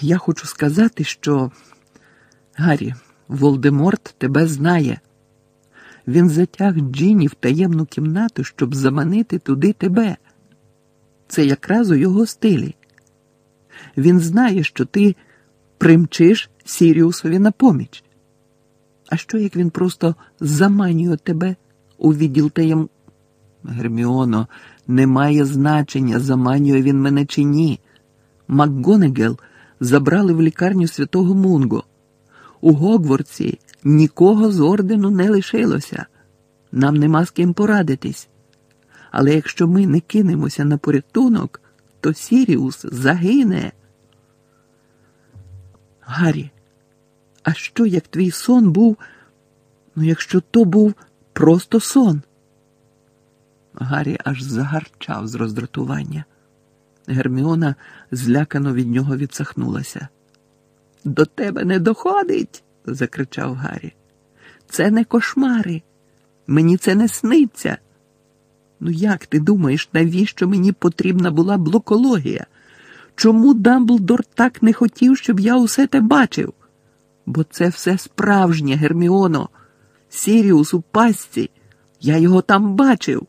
Я хочу сказати, що Гаррі, Волдеморт тебе знає. Він затяг Джині в таємну кімнату, щоб заманити туди тебе. Це якраз у його стилі. Він знає, що ти примчиш Сіріусові на поміч. А що як він просто заманює тебе у відділ таєм... Герміоно, не має значення, заманює він мене чи ні. МакГонегел забрали в лікарню святого Мунго. У Гогворці нікого з ордену не лишилося. Нам нема з ким порадитись. Але якщо ми не кинемося на порятунок, то Сіріус загине. Гаррі, а що як твій сон був? Ну, якщо то був просто сон? Гаррі аж загарчав з роздратування. Герміона злякано від нього відсахнулася. До тебе не доходить, закричав Гаррі. Це не кошмари. Мені це не сниться. Ну, як ти думаєш, навіщо мені потрібна була блокологія? Чому Дамблдор так не хотів, щоб я усе те бачив? Бо це все справжнє, Герміоно. Сіріус у пастці. Я його там бачив.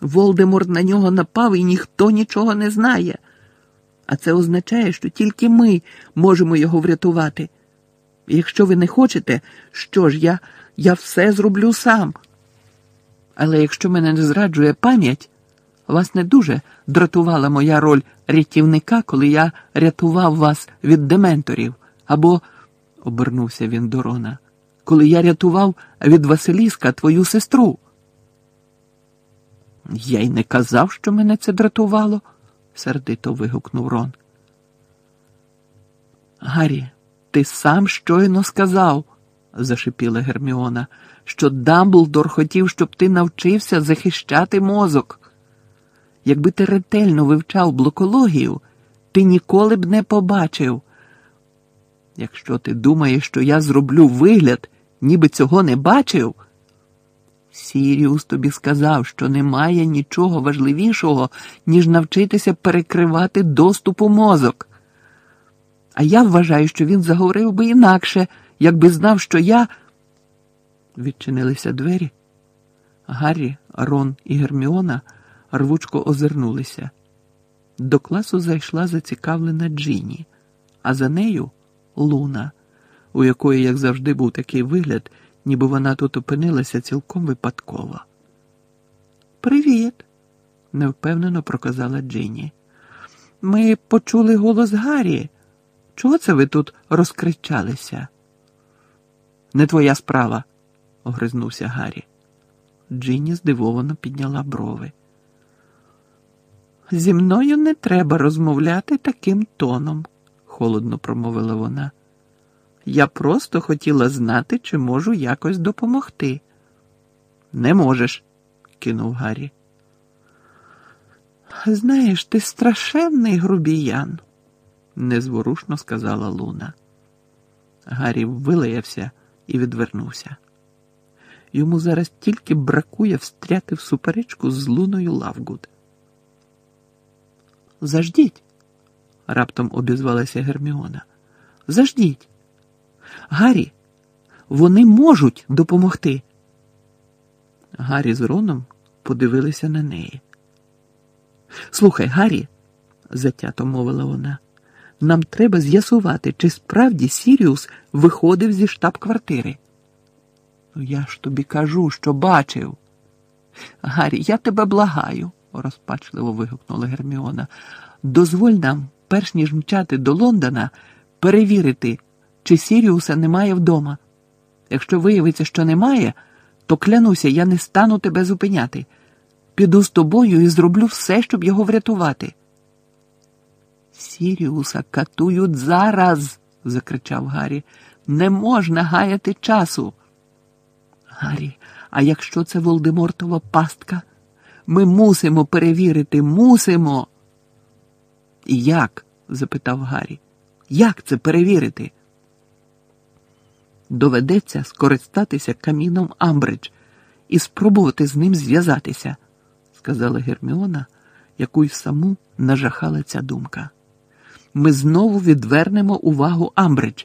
Волдеморт на нього напав і ніхто нічого не знає. А це означає, що тільки ми можемо його врятувати. Якщо ви не хочете, що ж я, я все зроблю сам. Але якщо мене не зраджує пам'ять, вас не дуже дратувала моя роль рятівника, коли я рятував вас від дементорів, або, обернувся він до Рона, коли я рятував від Василіска твою сестру. Я й не казав, що мене це дратувало, сердито вигукнув Рон. Гаррі, ти сам щойно сказав, зашипіла Герміона, що Дамблдор хотів, щоб ти навчився захищати мозок. Якби ти ретельно вивчав блокологію, ти ніколи б не побачив. Якщо ти думаєш, що я зроблю вигляд, ніби цього не бачив. Сіріус тобі сказав, що немає нічого важливішого, ніж навчитися перекривати доступ у мозок. А я вважаю, що він заговорив би інакше, якби знав, що я. Відчинилися двері. Гаррі, Рон і Герміона рвучко озирнулися. До класу зайшла зацікавлена Джині, а за нею Луна, у якої, як завжди, був такий вигляд, ніби вона тут опинилася цілком випадково. Привіт, невпевнено проказала Джині. Ми почули голос Гаррі. Чого це ви тут розкричалися? Не твоя справа, огризнувся Гаррі. Джині здивовано підняла брови. Зі мною не треба розмовляти таким тоном, холодно промовила вона. Я просто хотіла знати, чи можу якось допомогти. Не можеш, кинув Гаррі. Знаєш, ти страшенний грубіян, незворушно сказала Луна. Гаррі вилаявся і відвернувся. Йому зараз тільки бракує встряти в суперечку з Луною Лавгуд. Заждіть, раптом обізвалася Герміона. Заждіть. Гаррі, вони можуть допомогти. Гаррі з Роном подивилися на неї. Слухай, Гаррі, затято мовила вона, нам треба з'ясувати, чи справді Сіріус виходив зі штаб-квартири. Ну, я ж тобі кажу, що бачив. Гаррі, я тебе благаю, розпачливо вигукнула Герміона. Дозволь нам, перш ніж мчати до Лондона, перевірити, чи Сіріуса немає вдома. Якщо виявиться, що немає, то клянуся, я не стану тебе зупиняти. Піду з тобою і зроблю все, щоб його врятувати. Сіріуса катують зараз, закричав Гаррі. Не можна гаяти часу. Гаррі, а якщо це Волдемортова пастка, ми мусимо перевірити, мусимо. Як? запитав Гаррі. Як це перевірити? Доведеться скористатися каміном Амбридж і спробувати з ним зв'язатися, сказала Герміона, яку й саму нажахала ця думка. ми знову відвернемо увагу Амбридж,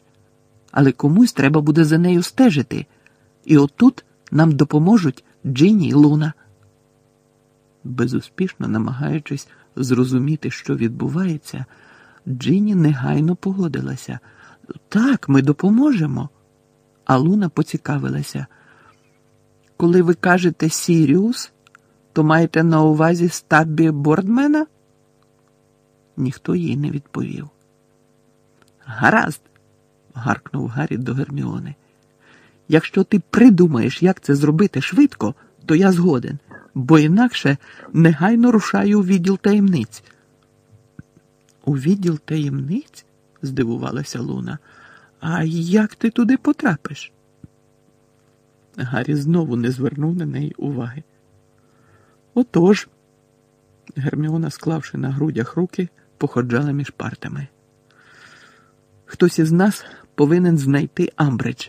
але комусь треба буде за нею стежити. І отут нам допоможуть Джині й Луна. Безуспішно намагаючись зрозуміти, що відбувається, Джині негайно погодилася. Так, ми допоможемо. А Луна поцікавилася. Коли ви кажете Сіріус, то маєте на увазі стаббі Бордмена? Ніхто їй не відповів. Гаразд, гаркнув Гаррі до Герміони. Якщо ти придумаєш, як це зробити швидко, то я згоден, бо інакше негайно рушаю у відділ таємниць. У відділ таємниць? здивувалася Луна. А як ти туди потрапиш? Гаррі знову не звернув на неї уваги. Отож, Герміона, склавши на грудях руки, походжала між партами. Хтось із нас повинен знайти Амбридж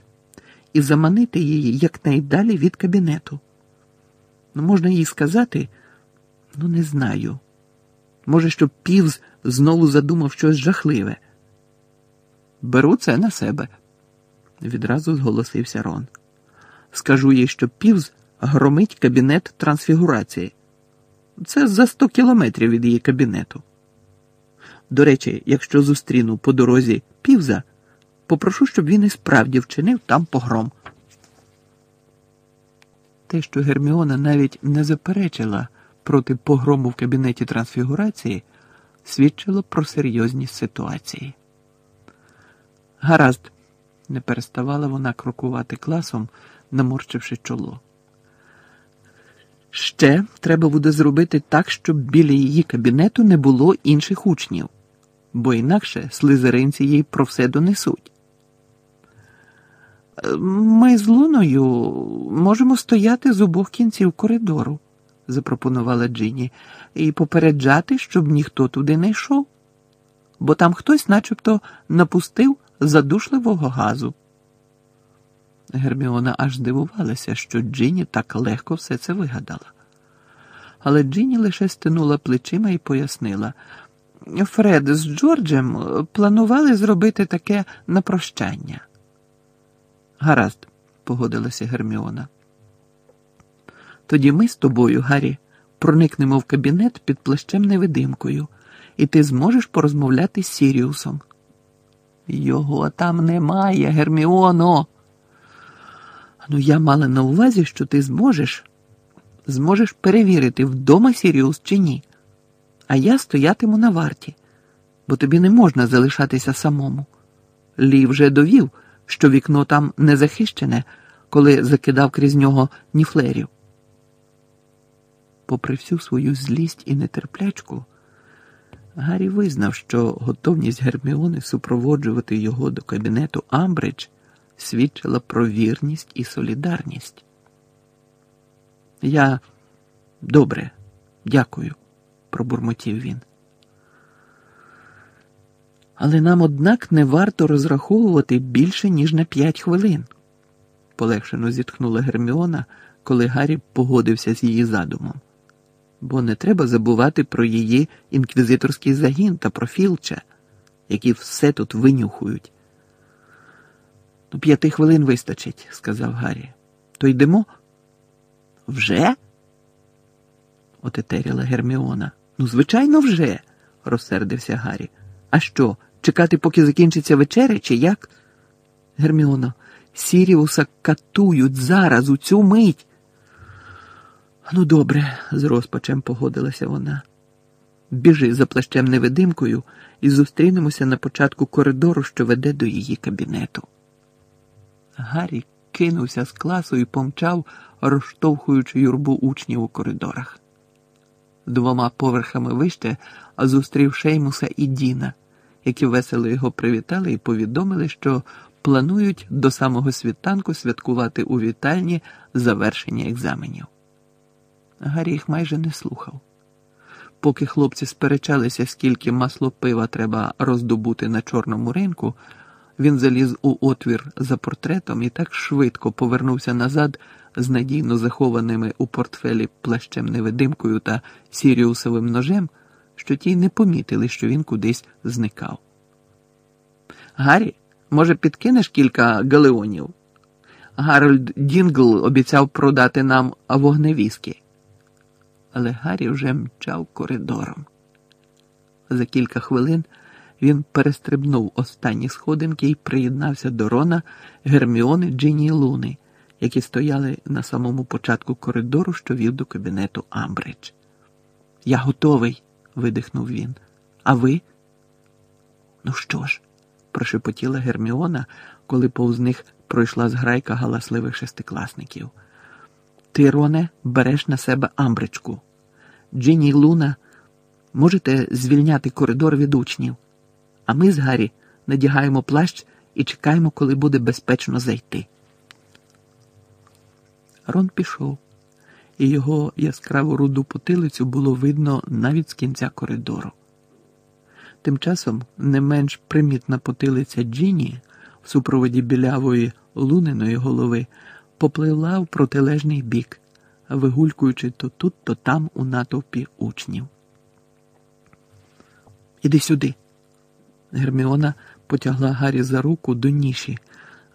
і заманити її якнайдалі від кабінету. Ну, можна їй сказати, ну, не знаю. Може, щоб Півз знову задумав щось жахливе. Беру це на себе, відразу зголосився Рон. Скажу їй, що Півз громить кабінет трансфігурації. Це за сто кілометрів від її кабінету. До речі, якщо зустріну по дорозі Півза, попрошу, щоб він і справді вчинив там погром. Те, що Герміона навіть не заперечила проти погрому в кабінеті трансфігурації, свідчило про серйозність ситуації. Гаразд, не переставала вона крокувати класом, наморчивши чоло. Ще треба буде зробити так, щоб біля її кабінету не було інших учнів, бо інакше слизеринці їй про все донесуть. Ми з Луною можемо стояти з обох кінців коридору, запропонувала Джині, і попереджати, щоб ніхто туди не йшов, бо там хтось начебто напустив задушливого газу. Герміона аж здивувалася, що Джині так легко все це вигадала. Але Джині лише стинула плечима і пояснила. Фред з Джорджем планували зробити таке на прощання. Гаразд, погодилася Герміона. Тоді ми з тобою, Гаррі, проникнемо в кабінет під плащем невидимкою, і ти зможеш порозмовляти з Сіріусом. Його там немає, Герміоно. Ну, я мала на увазі, що ти зможеш, зможеш перевірити, вдома Сіріус чи ні. А я стоятиму на варті, бо тобі не можна залишатися самому. Лі вже довів, що вікно там не захищене, коли закидав крізь нього ніфлерів. Попри всю свою злість і нетерплячку, Гаррі визнав, що готовність Герміони супроводжувати його до кабінету Амбридж свідчила про вірність і солідарність. Я добре, дякую, пробурмотів він. Але нам, однак, не варто розраховувати більше, ніж на п'ять хвилин, полегшено зітхнула Герміона, коли Гаррі погодився з її задумом. Бо не треба забувати про її інквізиторський загін та про Філча, які все тут винюхують. Ну, п'яти хвилин вистачить, сказав Гаррі. То йдемо? Вже? отетеріла Герміона. Ну, звичайно, вже, розсердився Гаррі. А що, чекати, поки закінчиться вечеря, чи як? Герміоно, Сіріуса катують зараз у цю мить. Ну, добре, з розпачем погодилася вона. Біжи за плащем невидимкою і зустрінемося на початку коридору, що веде до її кабінету. Гаррі кинувся з класу і помчав, розштовхуючи юрбу учнів у коридорах. Двома поверхами вище, зустрів Шеймуса і Діна, які весело його привітали і повідомили, що планують до самого світанку святкувати у вітальні завершення екзаменів. Гаррі їх майже не слухав. Поки хлопці сперечалися, скільки масло пива треба роздобути на чорному ринку, він заліз у отвір за портретом і так швидко повернувся назад з надійно захованими у портфелі плащем невидимкою та сіріусовим ножем, що ті не помітили, що він кудись зникав. Гаррі, може, підкинеш кілька галеонів? Гарольд Дінгл обіцяв продати нам вогневіски. Але Гаррі вже мчав коридором. За кілька хвилин він перестрибнув останні сходинки і приєднався до Рона, Герміони, Джині і Луни, які стояли на самому початку коридору, що вів до кабінету Амбридж. Я готовий, видихнув він. А ви? Ну що ж, прошепотіла Герміона, коли повз них пройшла зграйка галасливих шестикласників. Ти, Роне, береш на себе Амбричку. Джині й Луна можете звільняти коридор від учнів, а ми з Гаррі надягаємо плащ і чекаємо, коли буде безпечно зайти. Рон пішов, і його яскраву руду потилицю було видно навіть з кінця коридору. Тим часом не менш примітна потилиця Джині в супроводі білявої луниної голови попливла в протилежний бік, вигулькуючи то тут, то там у натовпі учнів. Іди сюди. Герміона потягла Гаррі за руку до ніші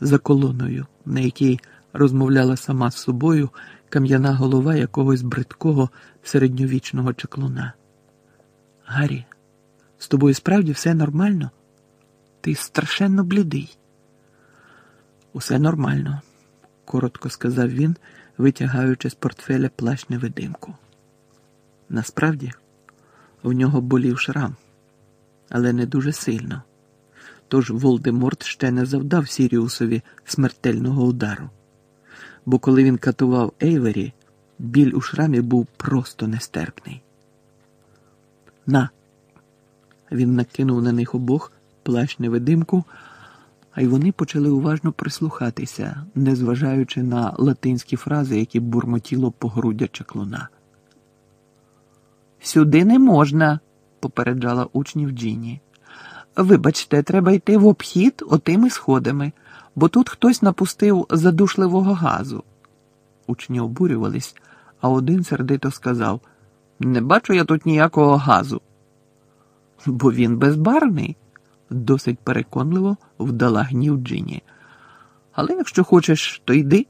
за колоною, на якій розмовляла сама з собою кам'яна голова якогось бридкого середньовічного чеклуна. Гаррі, з тобою справді все нормально? Ти страшенно блідий. Усе нормально, коротко сказав він, витягаючи з портфеля плащ невидимку. Насправді, в нього болів шрам, але не дуже сильно. Тож Волдеморт ще не завдав Сіріусові смертельного удару. Бо коли він катував Ейвері, біль у шрамі був просто нестерпний. На. Він накинув на них обох плащ невидимку, а й вони почали уважно прислухатися, незважаючи на латинські фрази, які бурмотіло погруддя чаклуна. Сюди не можна, попереджала учнів Джіні. Вибачте, треба йти в обхід отими сходами, бо тут хтось напустив задушливого газу. Учні обурювались, а один сердито сказав Не бачу я тут ніякого газу. Бо він безбарний, досить переконливо вдала гнів Джині. Але якщо хочеш, то йди.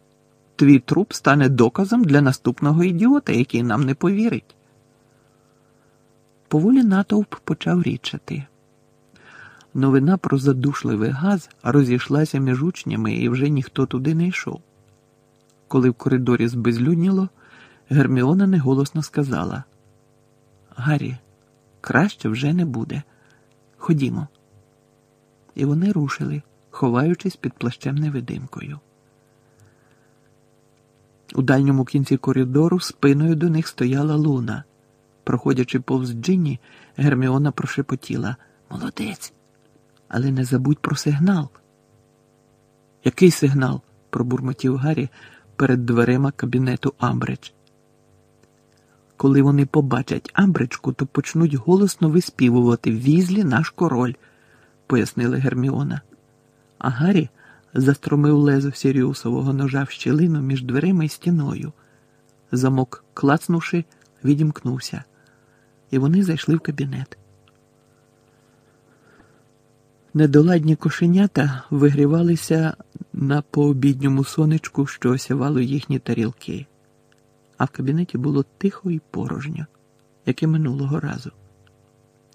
Твій труп стане доказом для наступного ідіота, який нам не повірить. Поволі натовп почав річати. Новина про задушливий газ розійшлася між учнями, і вже ніхто туди не йшов. Коли в коридорі збезлюдніло, Герміона неголосно сказала: Гаррі, краще вже не буде. Ходімо. І вони рушили, ховаючись під плащем невидимкою. У дальньому кінці коридору спиною до них стояла луна. Проходячи повз Джинні, Герміона прошепотіла Молодець, але не забудь про сигнал. Який сигнал? пробурмотів Гаррі перед дверима кабінету Амбридж. Коли вони побачать Амбричку, то почнуть голосно виспівувати візлі наш король, пояснила Герміона. А Гаррі застромив лезо Сіріусового ножа в щілину між дверима і стіною. Замок, клацнувши, відімкнувся, і вони зайшли в кабінет. Недоладні кошенята вигрівалися на пообідньому сонечку, що осявало їхні тарілки, а в кабінеті було тихо і порожньо, як і минулого разу.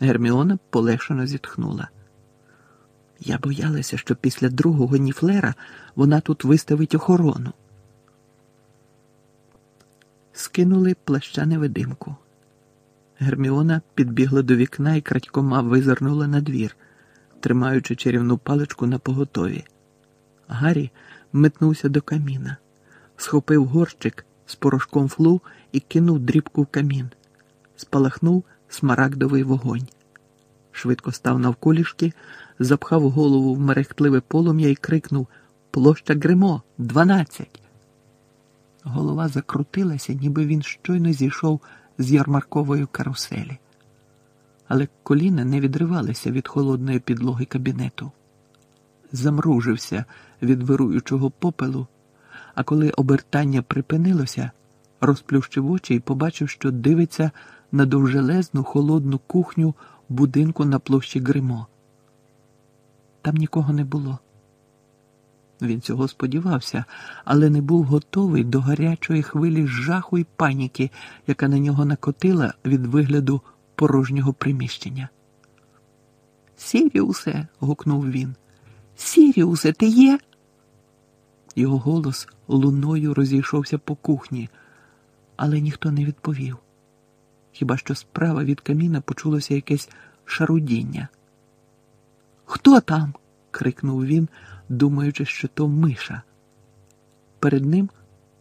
Герміона полегшено зітхнула. Я боялася, що після другого ніфлера вона тут виставить охорону. Скинули плаща невидимку. Герміона підбігла до вікна і крадькома визирнула на двір, тримаючи чарівну паличку на поготові. Гаррі метнувся до каміна, схопив горщик з порошком флу і кинув дрібку в камін. Спалахнув смарагдовий вогонь. Швидко став навколішки, запхав голову в мерехтливе полум'я і крикнув Площа Гримо, дванадцять. Голова закрутилася, ніби він щойно зійшов з ярмаркової каруселі. Але коліна не відривалися від холодної підлоги кабінету. Замружився від вируючого попелу, а коли обертання припинилося, розплющив очі і побачив, що дивиться на довжелезну холодну кухню будинку на площі Гримо. там нікого не було. Він цього сподівався, але не був готовий до гарячої хвилі жаху і паніки, яка на нього накотила від вигляду порожнього приміщення. Сіріусе. гукнув він. Сіріусе, ти є? Його голос луною розійшовся по кухні, але ніхто не відповів. Хіба що справа від каміна почулося якесь шарудіння. Хто там? крикнув він, думаючи, що то миша. Перед ним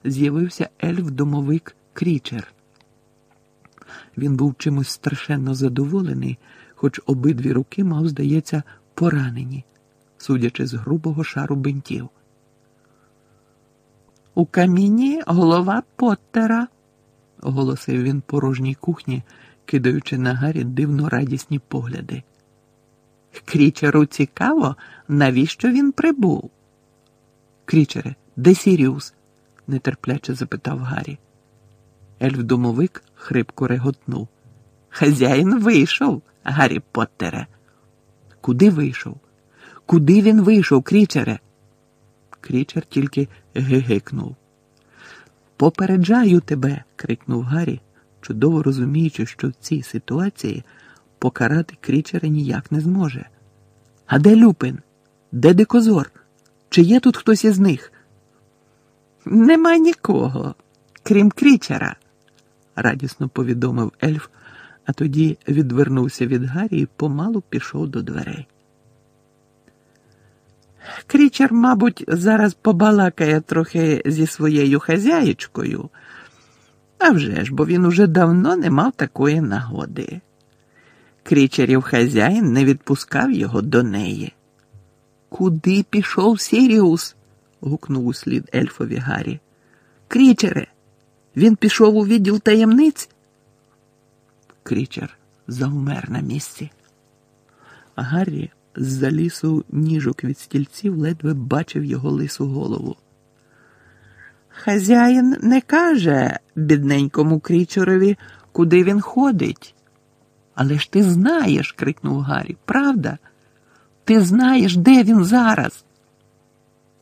з'явився ельф-домовик Крічер. Він був чимось страшенно задоволений, хоч обидві руки мав, здається, поранені, судячи з грубого шару бинтів. У каміні голова Поттера, оголосив він порожній кухні, кидаючи на Гаррі дивно радісні погляди. Крічеру цікаво, навіщо він прибув. Крічере, де Сіріус? нетерпляче запитав Гаррі. Ельф-домовик хрипко реготнув. Хазяїн вийшов, Гаррі Поттере. Куди вийшов? Куди він вийшов, крічере? Крічер тільки гигикнув. Попереджаю тебе, крикнув Гаррі, чудово розуміючи, що в цій ситуації покарати крічера ніяк не зможе. А де Люпин? Де дикозор? Чи є тут хтось із них? Нема нікого, крім крічера, радісно повідомив ельф, а тоді відвернувся від Гаррі і помалу пішов до дверей. Крічер, мабуть, зараз побалакає трохи зі своєю хазяєчкою. А вже ж, бо він уже давно не мав такої нагоди. Крічерів хазяїн не відпускав його до неї. Куди пішов Сіріус? гукнув услід ельфові Гаррі. Крічере, він пішов у відділ таємниць. Крічер завмер на місці. А Гаррі з-за лісу ніжок від стільців ледве бачив його лису голову. Хазяїн не каже бідненькому крічерові, куди він ходить. Але ж ти знаєш, крикнув Гаррі, правда? Ти знаєш, де він зараз?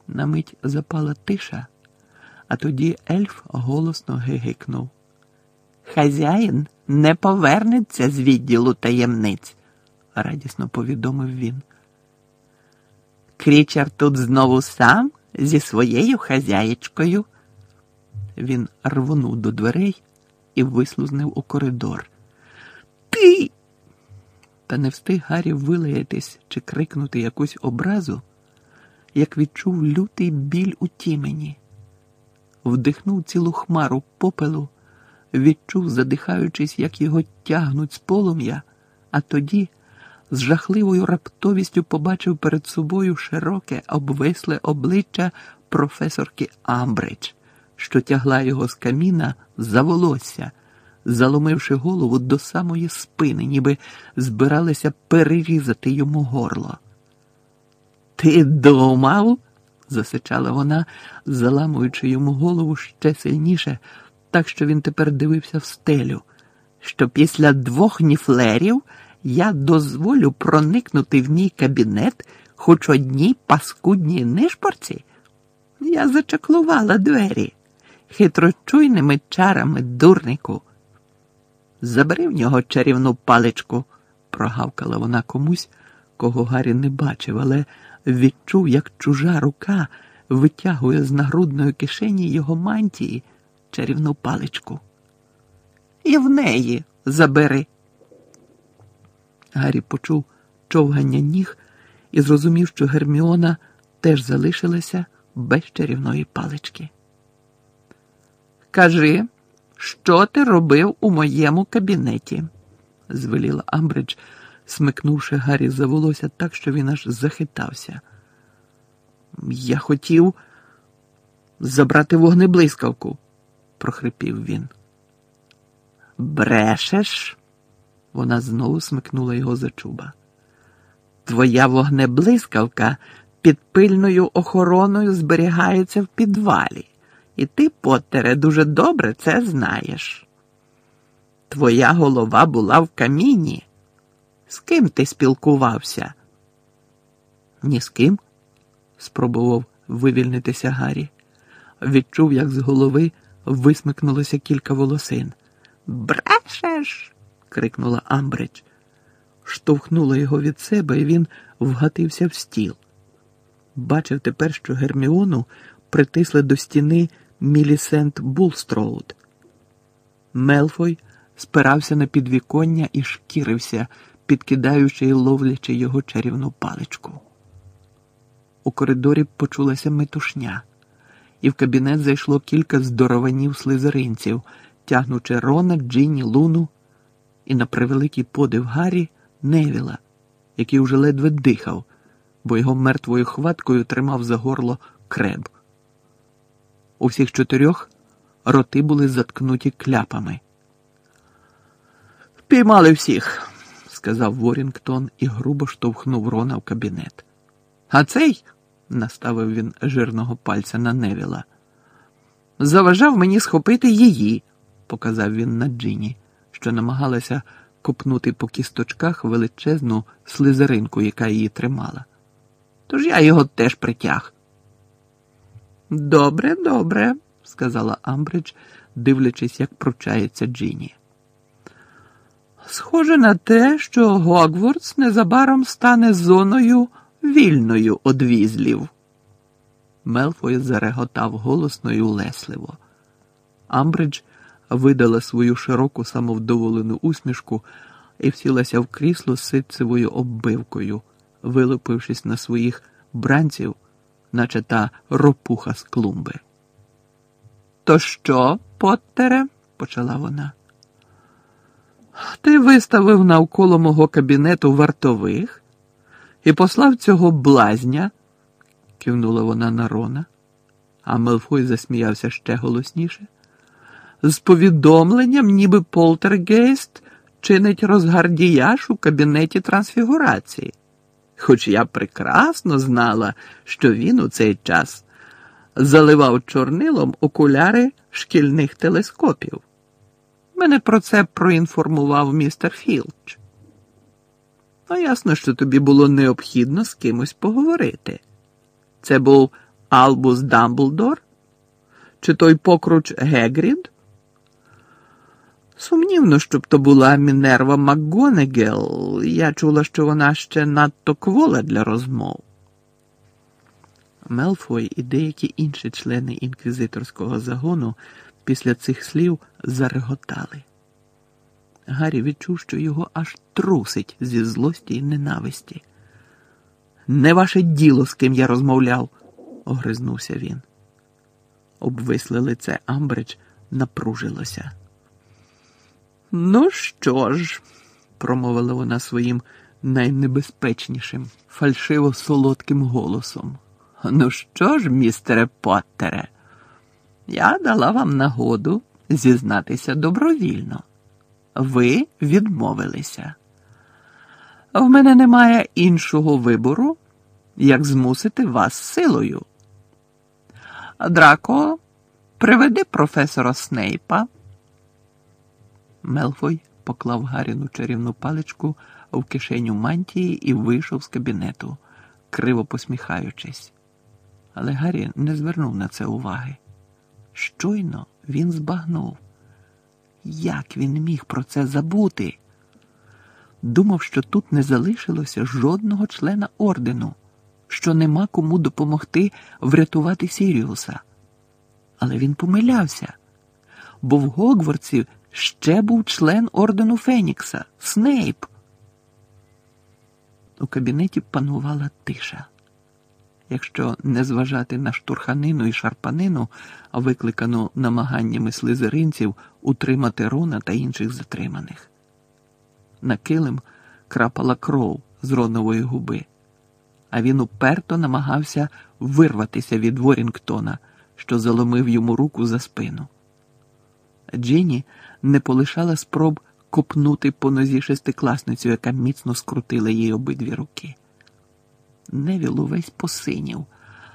На мить запала тиша, а тоді ельф голосно гигикнув. Хазяїн не повернеться з відділу таємниць, радісно повідомив він. Крічер тут знову сам зі своєю хазяєчкою. Він рвонув до дверей і вислузнив у коридор. Ти. Та не встиг Гаррі вилаятись чи крикнути якусь образу, як відчув лютий біль у тімені, вдихнув цілу хмару попелу, відчув, задихаючись, як його тягнуть з полум'я, а тоді з жахливою раптовістю побачив перед собою широке, обвисле обличчя професорки Амбридж, що тягла його з каміна за волосся заломивши голову до самої спини, ніби збиралися перерізати йому горло. Ти думав? засичала вона, заламуючи йому голову ще сильніше, так що він тепер дивився в стелю, що після двох ніфлерів я дозволю проникнути в мій кабінет хоч одній паскудній нишпорці? Я зачаклувала двері хитрочуйними чарами, дурнику. Забери в нього чарівну паличку, прогавкала вона комусь, кого Гаррі не бачив, але відчув, як чужа рука витягує з нагрудної кишені його мантії чарівну паличку. І в неї забери. Гаррі почув човгання ніг і зрозумів, що Герміона теж залишилася без чарівної палички. Кажи. Що ти робив у моєму кабінеті? звеліла Амбридж, смикнувши Гаррі за волосся так, що він аж захитався. Я хотів забрати вогнеблискавку, прохрипів він. Брешеш? Вона знову смикнула його за чуба. Твоя вогнеблискавка під пильною охороною зберігається в підвалі. І ти, Поттере, дуже добре це знаєш. Твоя голова була в каміні. З ким ти спілкувався? Ні з ким? спробував вивільнитися Гаррі. Відчув, як з голови висмикнулося кілька волосин. Брешеш. Крикнула Амбридж. Штовхнула його від себе, і він вгатився в стіл. Бачив тепер, що Герміону притисли до стіни Мілісент Булстроуд. Мелфой спирався на підвіконня і шкірився, підкидаючи і ловлячи його чарівну паличку. У коридорі почулася метушня, і в кабінет зайшло кілька здорованів слизеринців, тягнучи Рона, Джинні, Луну і на превеликий подив Гаррі Невіла, який уже ледве дихав, бо його мертвою хваткою тримав за горло креб. У всіх чотирьох роти були заткнуті кляпами. Впіймали всіх, сказав Ворінгтон і грубо штовхнув Рона в кабінет. А цей, наставив він жирного пальця на Невіла, заважав мені схопити її, показав він на Джині, що намагалася копнути по кісточках величезну слизеринку, яка її тримала. Тож я його теж притяг. Добре, добре, сказала Амбридж, дивлячись, як пручається Джині. Схоже на те, що Гогвардс незабаром стане зоною вільною одвізлів. Мелфой зареготав голосно і улесливо. Амбридж видала свою широку самовдоволену усмішку і всілася в крісло ситцевою оббивкою, вилупившись на своїх бранців, наче та ропуха з клумби. То що, Поттере? почала вона. Ти виставив навколо мого кабінету вартових і послав цього блазня, кивнула вона на Рона, а Мелфой засміявся ще голосніше. З повідомленням, ніби полтергейст чинить розгардіяж у кабінеті трансфігурації. Хоч я прекрасно знала, що він у цей час заливав чорнилом окуляри шкільних телескопів. Мене про це проінформував містер Філч. Ну, ясно, що тобі було необхідно з кимось поговорити. Це був Албус Дамблдор? Чи той покруч Гегрід? Сумнівно, щоб то була Мінерва МакГонегел. Я чула, що вона ще надто квола для розмов. Мелфой і деякі інші члени інквізиторського загону після цих слів зареготали. Гаррі відчув, що його аж трусить зі злості й ненависті. Не ваше діло, з ким я розмовляв, огризнувся він. Обвисле лице Амбридж напружилося. Ну що ж, промовила вона своїм найнебезпечнішим, фальшиво солодким голосом. Ну що ж, містере Поттере, я дала вам нагоду зізнатися добровільно. Ви відмовилися. В мене немає іншого вибору, як змусити вас силою. Драко, приведи професора Снейпа. Мелфой поклав Гаріну чарівну паличку в кишеню мантії і вийшов з кабінету, криво посміхаючись. Але Гаррі не звернув на це уваги. Щойно він збагнув. Як він міг про це забути? Думав, що тут не залишилося жодного члена ордену, що нема кому допомогти врятувати Сіріуса. Але він помилявся, бо в Гогвардсі ще був член ордену Фенікса Снейп. У кабінеті панувала тиша. Якщо не зважати на штурханину і шарпанину, викликану намаганнями слизеринців утримати Рона та інших затриманих. На килим крапала кров з ронової губи, а він уперто намагався вирватися від Ворінгтона, що заломив йому руку за спину. Джіні не полишала спроб копнути по нозі шестикласницю, яка міцно скрутила їй обидві руки. Невіл увесь посинів,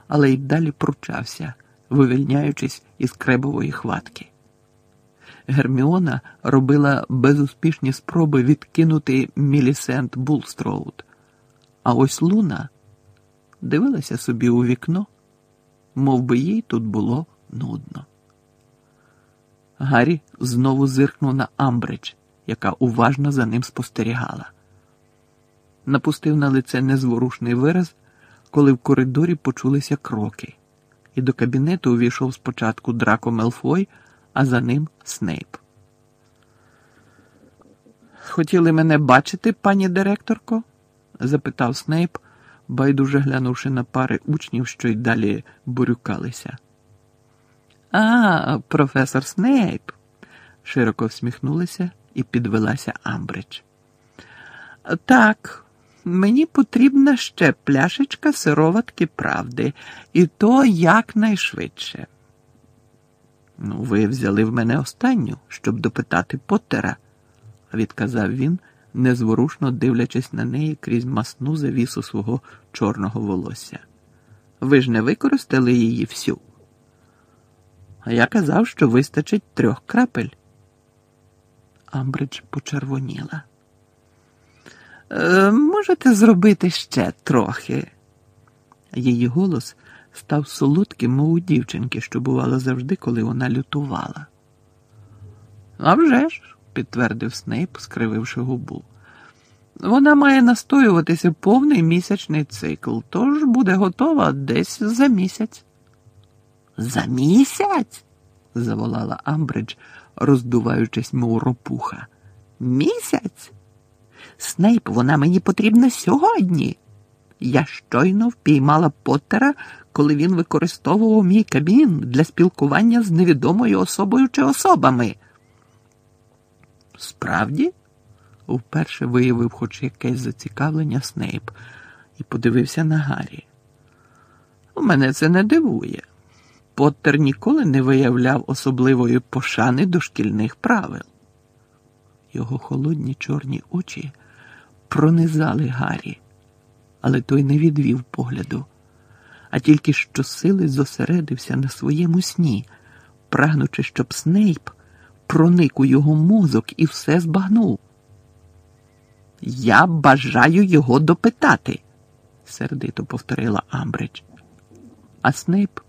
але й далі пручався, вивільняючись із кребової хватки. Герміона робила безуспішні спроби відкинути Мілісент Булстроуд, а ось Луна дивилася собі у вікно, мов би їй тут було нудно. Гаррі знову зиркнув на Амбридж, яка уважно за ним спостерігала. Напустив на лице незворушний вираз, коли в коридорі почулися кроки, і до кабінету увійшов спочатку Драко Мелфой, а за ним Снейп. Хотіли мене бачити, пані директорко? запитав Снейп, байдуже глянувши на пари учнів, що й далі бурюкалися. А, професор Снейп, широко всміхнулася і підвелася Амбридж. Так, мені потрібна ще пляшечка сироватки правди, і то якнайшвидше. Ну, ви взяли в мене останню, щоб допитати Поттера, відказав він, незворушно дивлячись на неї крізь масну завісу свого чорного волосся. Ви ж не використали її всю. А я казав, що вистачить трьох крапель. Амбридж почервоніла. «Е, можете зробити ще трохи. Її голос став солодким, мов у дівчинки, що бувало завжди, коли вона лютувала. «А вже ж», – підтвердив Снейп, скрививши губу. Вона має настоюватися повний місячний цикл, тож буде готова десь за місяць. За місяць? заволала Амбридж, роздуваючись, мов ропуха. Місяць? Снейп, вона мені потрібна сьогодні. Я щойно впіймала Поттера, коли він використовував мій кабін для спілкування з невідомою особою чи особами. Справді? вперше виявив хоч якесь зацікавлення Снейп і подивився на Гаррі. У мене це не дивує. Поттер ніколи не виявляв особливої пошани до шкільних правил. Його холодні чорні очі пронизали Гаррі, але той не відвів погляду, а тільки щосили зосередився на своєму сні, прагнучи, щоб Снейп проник у його мозок і все збагнув. Я бажаю його допитати, сердито повторила Амбридж. А Снейп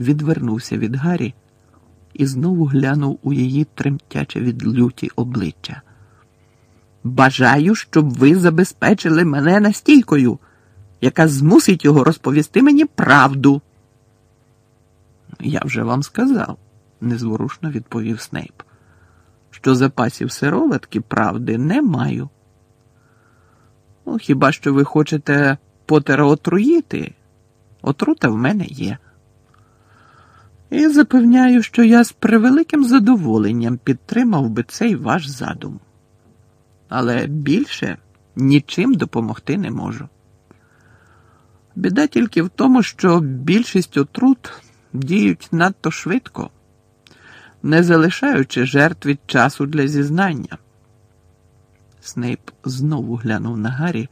відвернувся від Гаррі і знову глянув у її тремтяче від люті обличчя. Бажаю, щоб ви забезпечили мене настійкою, яка змусить його розповісти мені правду. Я вже вам сказав, незворушно відповів Снейп, що запасів сироватки правди не маю. Ну, хіба що ви хочете Потера отруїти? Отрута в мене є. І запевняю, що я з превеликим задоволенням підтримав би цей ваш задум. Але більше нічим допомогти не можу. Біда тільки в тому, що більшість отрут діють надто швидко, не залишаючи жертв від часу для зізнання. Снейп знову глянув на Гаррі,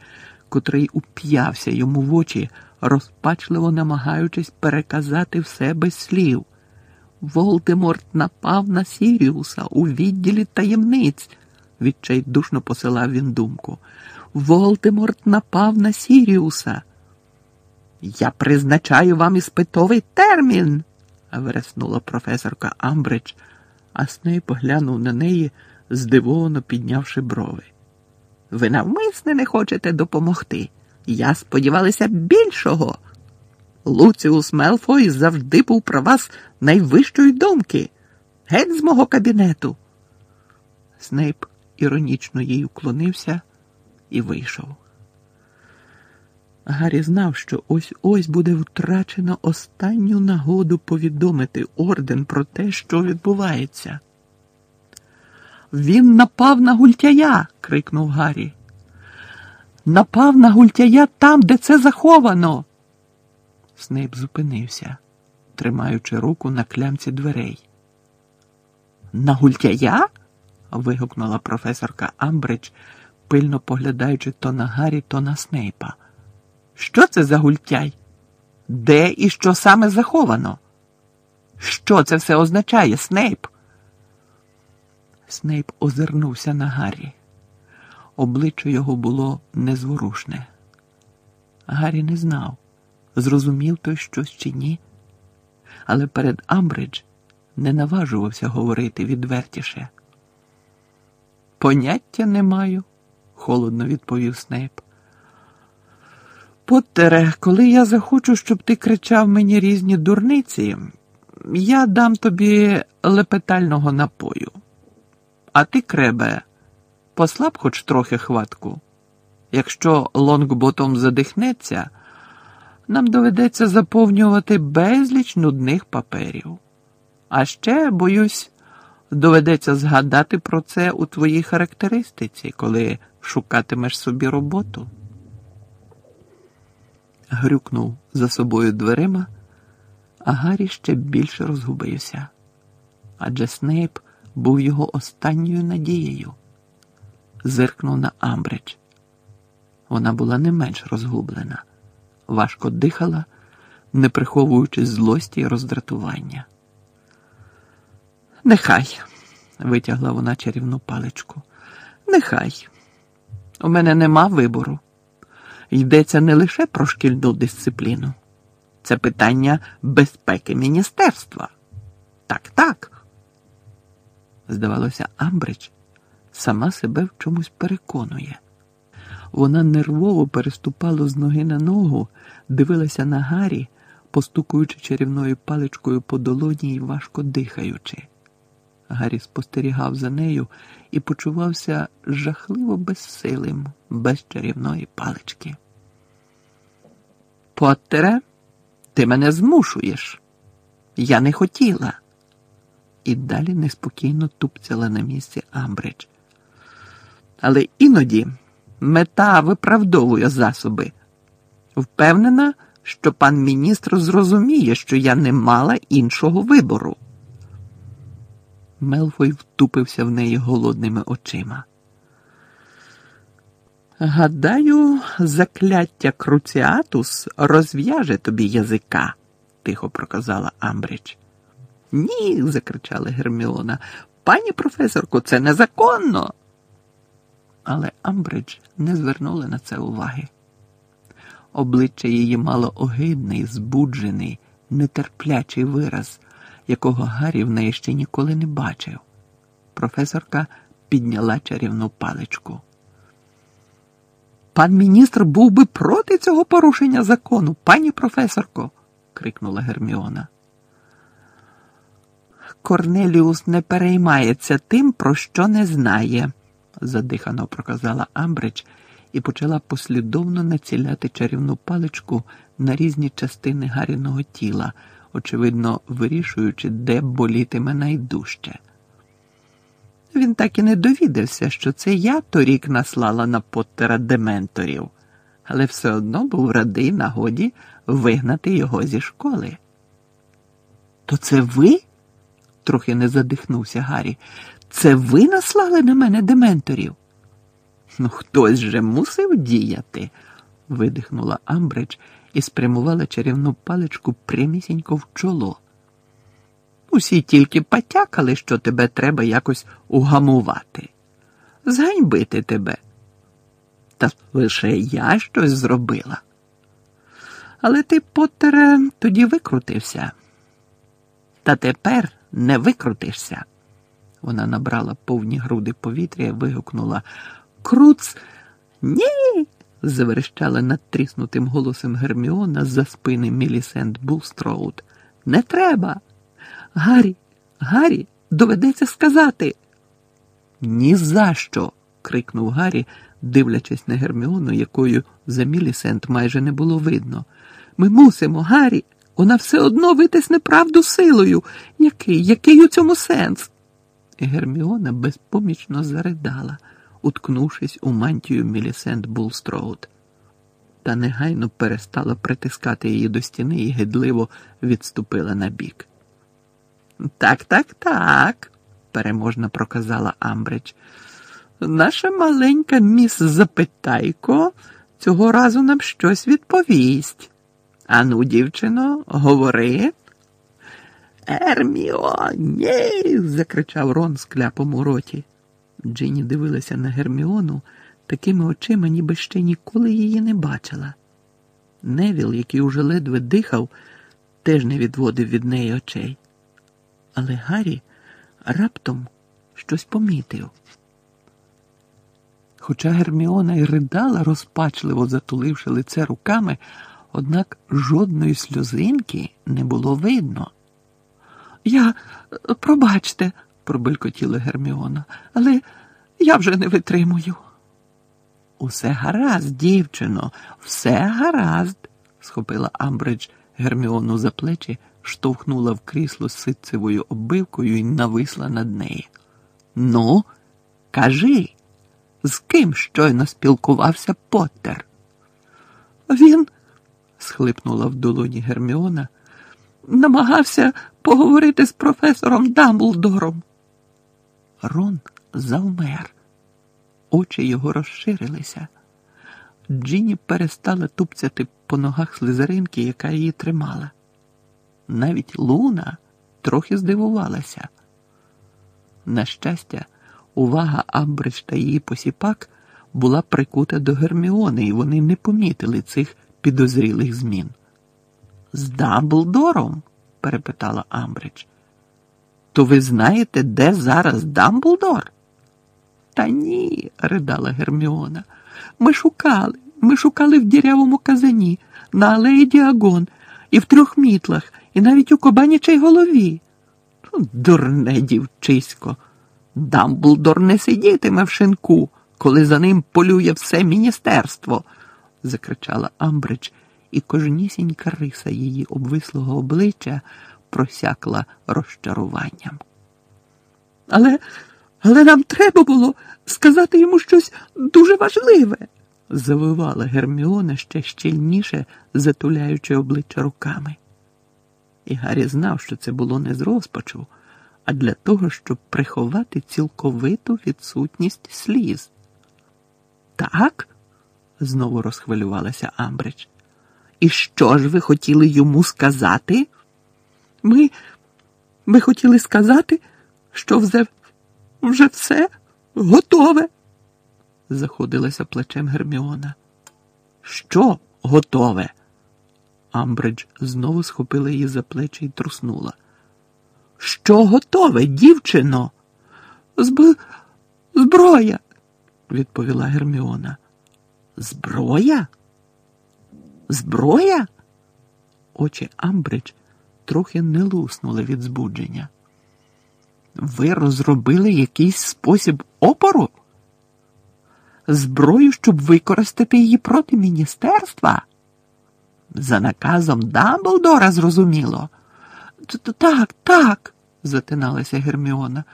котрий уп'явся йому в очі, розпачливо намагаючись переказати все без слів. Волдеморт напав на Сіріуса у відділі таємниць, відчайдушно посилав він думку. Волдеморт напав на Сіріуса. Я призначаю вам іспитовий термін, вереснула професорка Амбридж, а Снейп глянув на неї, здивовано піднявши брови. Ви навмисне не хочете допомогти. Я сподівалася більшого. Луціус Мелфой завжди був про вас найвищої думки. Геть з мого кабінету. Снейп іронічно їй уклонився і вийшов. Гаррі знав, що ось ось буде втрачено останню нагоду повідомити орден про те, що відбувається. Він напав на гультяя. крикнув Гаррі. Напав на гультяя там, де це заховано. Снейп зупинився, тримаючи руку на клямці дверей. На гультяя? вигукнула професорка Амбридж, пильно поглядаючи то на Гаррі, то на Снейпа. Що це за гультяй? Де і що саме заховано? Що це все означає, Снейп? Снейп озирнувся на Гаррі. Обличчя його було незворушне. Гаррі не знав, зрозумів той щось чи ні, але перед Амбридж не наважувався говорити відвертіше. Поняття не маю, холодно відповів Снейп. Поттере, коли я захочу, щоб ти кричав мені різні дурниці, я дам тобі лепетального напою. А ти, кребе, послаб хоч трохи хватку. Якщо лонгботом задихнеться, нам доведеться заповнювати безліч нудних паперів. А ще, боюсь, доведеться згадати про це у твоїй характеристиці, коли шукатимеш собі роботу. Грюкнув за собою дверима, а Гаррі ще більше розгубився. Адже Снейп був його останньою надією. Зиркнув на Амбридж. Вона була не менш розгублена, важко дихала, не приховуючи злості й роздратування. Нехай, витягла вона чарівну паличку. Нехай. У мене нема вибору. Йдеться не лише про шкільну дисципліну. Це питання безпеки міністерства. Так, так. Здавалося, Амбридж сама себе в чомусь переконує. Вона нервово переступала з ноги на ногу, дивилася на Гаррі, постукуючи чарівною паличкою по долоні і важко дихаючи. Гаррі спостерігав за нею і почувався жахливо безсилим, без чарівної палички. Поттере, ти мене змушуєш. Я не хотіла. І далі неспокійно тупцяла на місці Амбридж. Але іноді мета виправдовує засоби. Впевнена, що пан міністр зрозуміє, що я не мала іншого вибору. Мелфой втупився в неї голодними очима. Гадаю, закляття Круціатус розв'яже тобі язика, тихо проказала Амбридж. Ні, закричала Герміона. Пані професорко, це незаконно. Але Амбридж не звернула на це уваги. Обличчя її мало огидний, збуджений, нетерплячий вираз, якого Гаррі в неї ще ніколи не бачив. Професорка підняла чарівну паличку. Пан міністр був би проти цього порушення закону, пані професорко, крикнула Герміона. Корнеліус не переймається тим, про що не знає, задихано проказала Амбридж і почала послідовно націляти чарівну паличку на різні частини Гаріного тіла, очевидно, вирішуючи, де болітиме найдужче. Він так і не довідався, що це я торік наслала на Поттера дементорів, але все одно був радий нагоді вигнати його зі школи. То це ви? трохи не задихнувся Гаррі. Це ви наслали на мене дементорів? Ну, хтось же мусив діяти, видихнула Амбридж і спрямувала чарівну паличку прямісінько в чоло. Усі тільки потякали, що тебе треба якось угамувати, зганьбити тебе. Та лише я щось зробила. Але ти, Поттере, тоді викрутився. Та тепер не викрутишся. Вона набрала повні груди повітря і вигукнула Круц, ні. заверещала надтріснутим голосом Герміона за спини Мілісент Булстроуд. Не треба. Гаррі, Гаррі, доведеться сказати. «Ні за що!» – крикнув Гаррі, дивлячись на Герміону, якою за Мілісент майже не було видно. Ми мусимо, Гаррі, вона все одно витисне правду силою. Який, який у цьому сенс? Герміона безпомічно заридала, уткнувшись у мантію Мілісент Булстроуд. Та негайно перестала притискати її до стіни і гидливо відступила на бік. Так, так, так, переможно проказала Амбридж. Наша маленька міс Запитайко цього разу нам щось відповість. Ану, дівчино, говори. Ерміо, ні. закричав Рон з кляпом у роті. Джині дивилася на Герміону такими очима, ніби ще ніколи її не бачила. Невіл, який уже ледве дихав, теж не відводив від неї очей. Але Гаррі раптом щось помітив. Хоча Герміона й ридала, розпачливо затуливши лице руками, однак жодної сльозинки не було видно. Я, пробачте, пробелькотіла Герміона, але я вже не витримую. Усе гаразд, дівчино, все гаразд, схопила Амбридж Герміону за плечі, штовхнула в крісло ситцевою оббивкою і нависла над нею. Ну, кажи, з ким щойно спілкувався Поттер? Він, схлипнула в долоні Герміона, намагався поговорити з професором Дамблдором. Рон завмер. Очі його розширилися. Джині перестала тупцяти по ногах слизеринки, яка її тримала. Навіть Луна трохи здивувалася. На щастя, увага Амбридж та її посіпак була прикута до Герміони, і вони не помітили цих підозрілих змін. З Дамблдором? Перепитала Амбридж. То ви знаєте, де зараз Дамблдор? Та ні, ридала Герміона. Ми шукали, ми шукали в дірявому казані, на алеї Діагон, і в трьох мітлах, і навіть у кобанячій голові. Дурне дівчисько. Дамблдор не сидітиме в шинку, коли за ним полює все міністерство, закричала Амбридж, і кожнісінька риса її обвислого обличчя просякла розчаруванням. Але, але нам треба було сказати йому щось дуже важливе, завивала Герміона ще щільніше, затуляючи обличчя руками. І Гаррі знав, що це було не з розпачу, а для того, щоб приховати цілковиту відсутність сліз. Так? знову розхвилювалася Амбридж. І що ж ви хотіли йому сказати? Ми ми хотіли сказати, що вже, вже все готове, заходилася плечем Герміона. Що готове? Амбридж знову схопила її за плечі і труснула. Що готове, дівчино? Зб... Зброя, відповіла Герміона. Зброя? Зброя? Очі Амбридж трохи не луснули від збудження. Ви розробили якийсь спосіб опору? Зброю, щоб використати її проти міністерства? За наказом Дамблдора, зрозуміло. Так, так, затиналася Герміона.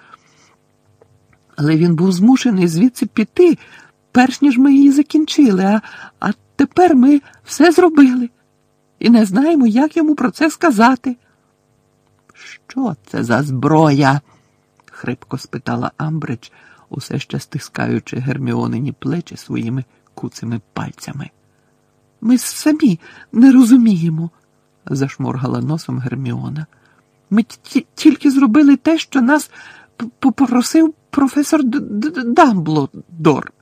Але він був змушений звідси піти, перш ніж ми її закінчили, а, а тепер ми все зробили і не знаємо, як йому про це сказати. Що це за зброя? хрипко спитала Амбридж, усе ще стискаючи Герміонині плечі своїми куцими пальцями. Ми самі не розуміємо, зашморгала носом Герміона. Ми тільки зробили те, що нас попросив професор Дамблдор.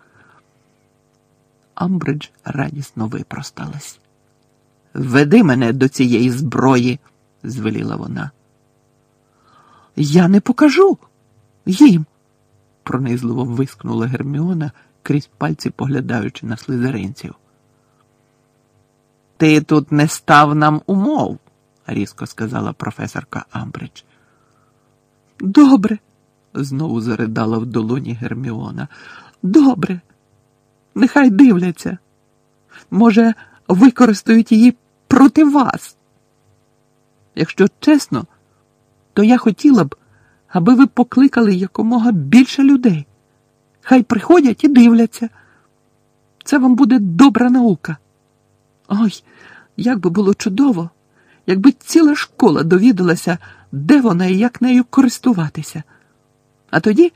Амбридж радісно випросталась. Веди мене до цієї зброї, звеліла вона. Я не покажу їм, пронизливо вискнула Герміона, крізь пальці поглядаючи на слизеринців. Ти тут не став нам умов, різко сказала професорка Амбридж. Добре, знову заридала в долоні Герміона. Добре, нехай дивляться. Може, використають її проти вас. Якщо чесно, то я хотіла б, аби ви покликали якомога більше людей. Хай приходять і дивляться. Це вам буде добра наука. Ой, як би було чудово, якби ціла школа довідалася, де вона і як нею користуватися. А тоді,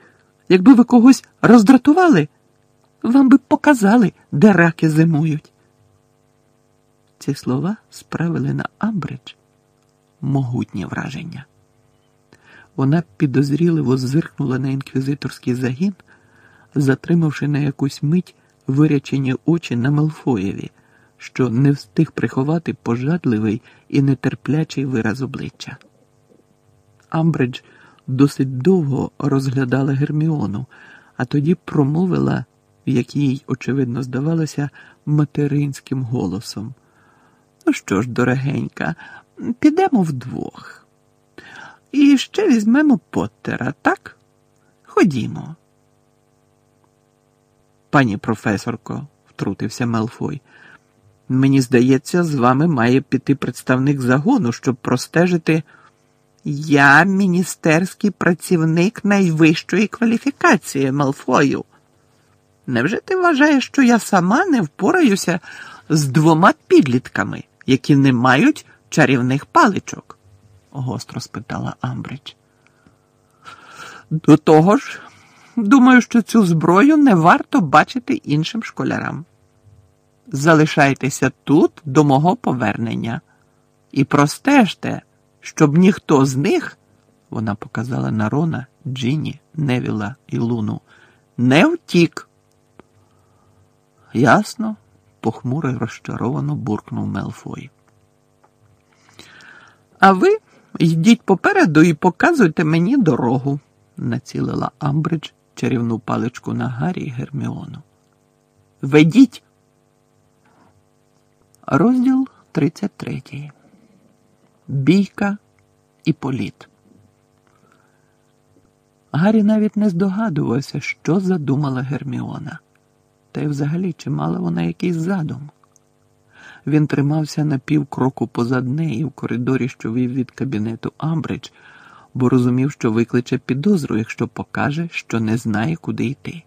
якби ви когось роздратували, вам би показали, де раки зимують. Ці слова справили на Амбридж могутнє враження. Вона підозріливо зиркнула на інквізиторський загін, затримавши на якусь мить вирячені очі на Мелфоєві що не встиг приховати пожадливий і нетерплячий вираз обличчя. Амбридж досить довго розглядала Герміону, а тоді промовила, як їй, очевидно, здавалося, материнським голосом. Ну що ж, дорогенька, підемо вдвох. І ще візьмемо Поттера, так? Ходімо. Пані професорко, втрутився Мелфой, мені здається, з вами має піти представник загону, щоб простежити. Я міністерський працівник найвищої кваліфікації, Малфою. Невже ти вважаєш, що я сама не впораюся з двома підлітками, які не мають чарівних паличок? гостро спитала Амбридж. До того ж, думаю, що цю зброю не варто бачити іншим школярам. Залишайтеся тут до мого повернення і простежте щоб ніхто з них, вона показала на Рона, Джині, Невіла і Луну, не втік. Ясно, похмуро й розчаровано буркнув Мелфой. А ви йдіть попереду і показуйте мені дорогу, націлила Амбридж чарівну паличку на Гаррі і Герміону. Ведіть. Розділ 33 бійка і політ. Гаррі навіть не здогадувався, що задумала Герміона, та й взагалі чи мала вона якийсь задум. Він тримався на півкроку позад неї в коридорі, що вів від кабінету Амбридж, бо розумів, що викличе підозру, якщо покаже, що не знає, куди йти.